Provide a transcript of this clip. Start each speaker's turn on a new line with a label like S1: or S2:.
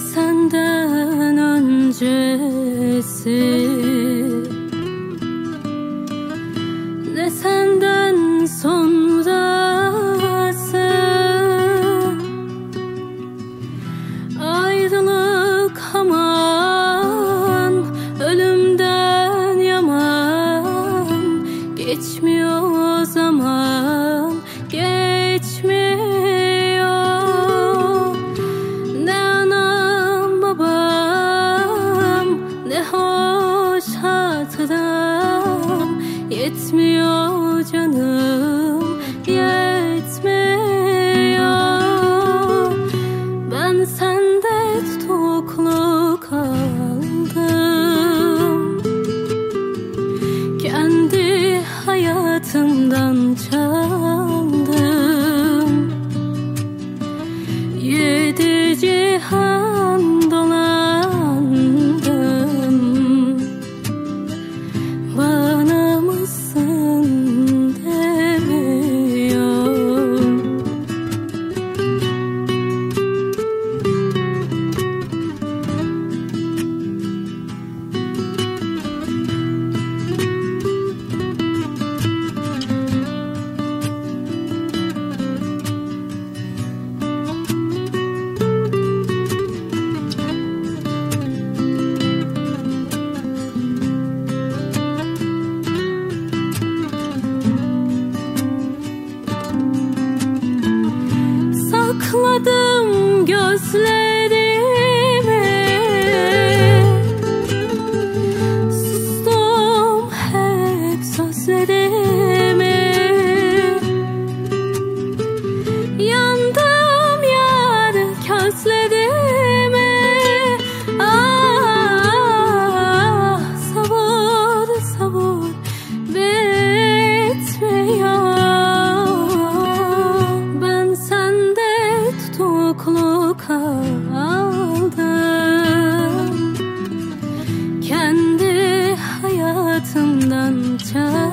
S1: senden öncesi. Ne senden son yoklu kaldım Kendi hayatımdan çaldım. sakladım gözler 他。